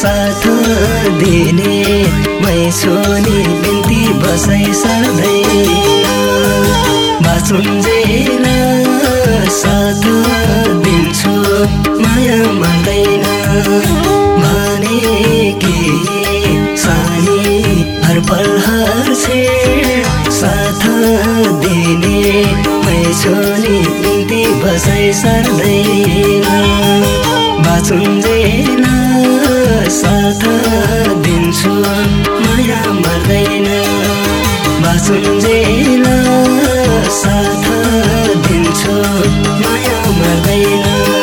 साथ दिने मै सोनी बिन्ती बसै सधैँ। बाँचुन्जेन साथ दिन्छु माया मान्दैन। माने के सानी हर पल हर छे साथ दिने मै सोनी बिन्ती बसै सर्दैन सम्झेन साथ दिन्छु माया मर्दैन। बासुन्जेन साथ दिन्छु माया मर्दैन।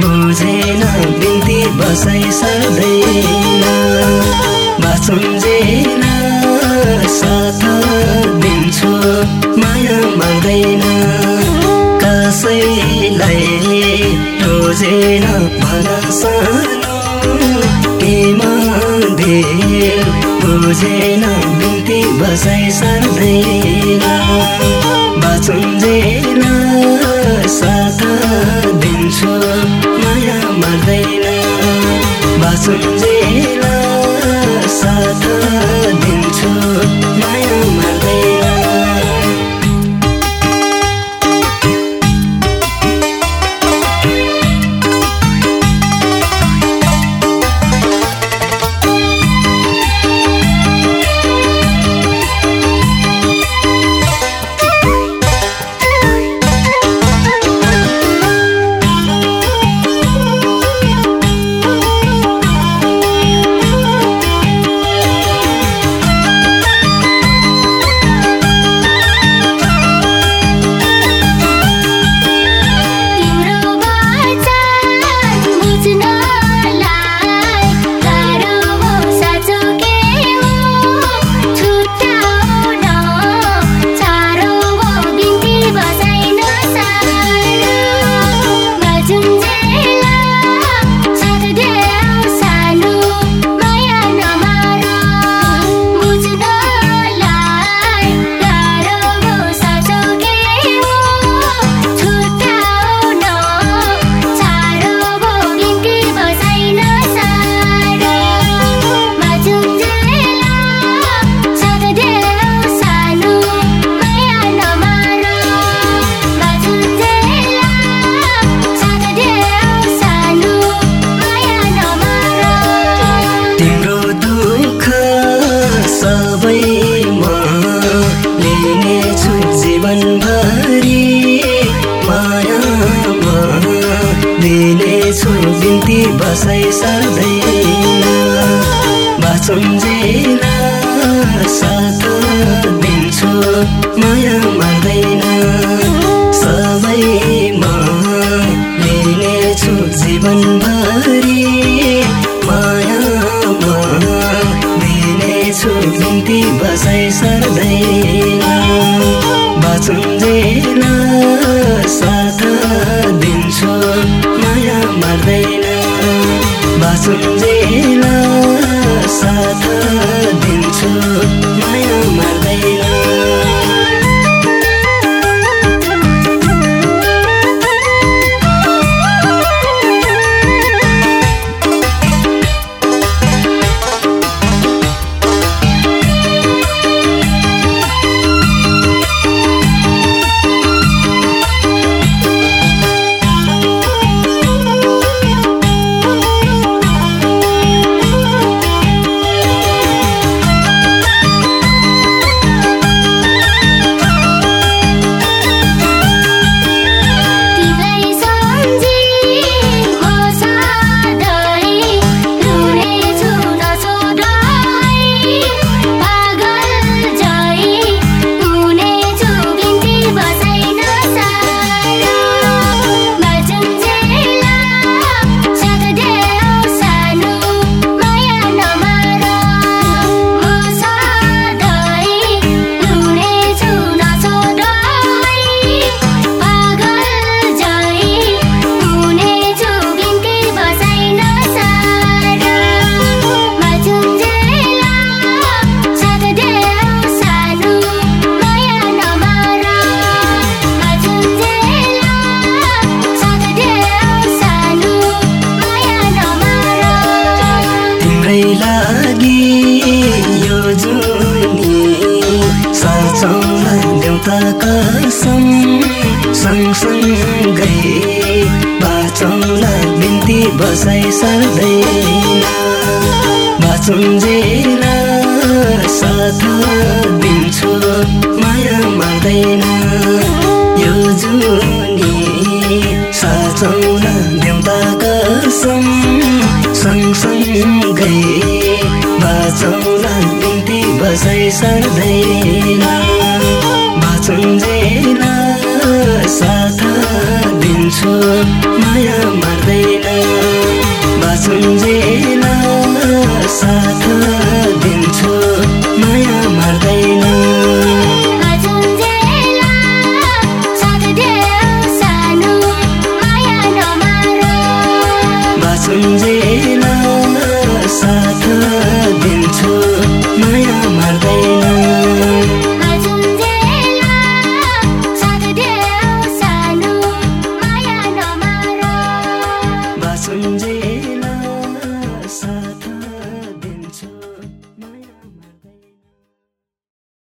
बुझेन बसाई साथ दिन्छु माया माग्दैन कसैलाई सानो केमा बुझेन बिते बसाइ सर्दैन। बाँचुन्जेन साथ दिन्छु माया मर्दैन। बाँचुन्जेन बाँचुन्जेल साथ दिन्छु। माया मर्दैन। बाँचुन्जेल साथ दिन्छु। माया मर्दैन। कसम सँगसँगै बाँचौँला बिन्ती बसाइ सर्दैन बाँचुन्जेल साथ दिन्छु माया मर्दैन यो जुनी साँचौँला देउता कसम सँगसँगै बाँचौँला बिन्ती बसाइ सर्दैन बाँचुन्जेल साथ दिन्छु माया मर्दैन। बाँचुन्जेल साथ